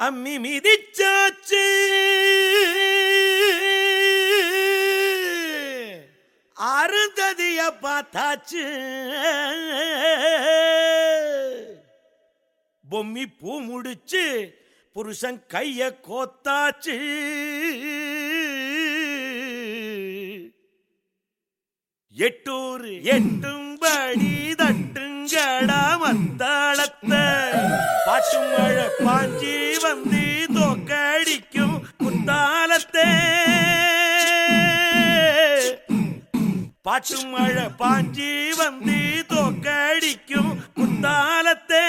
அம்மி மிதிச்சாச்சு. அருந்ததிய பார்த்தாச்சு பொம்மி பூ முடிச்சு புருஷன் கைய கோத்தாச்சு. எட்டூர் எட்டும்படி தட்டுங்கடா ചുമഴ മഴ പാഞ്ചി വന്തി തോക്കടിക്കും കുത്താലത്തെ. പാട്ടും മഴ പാഞ്ചി വന്തി തോക്കടിക്കും കുത്താലത്തെ.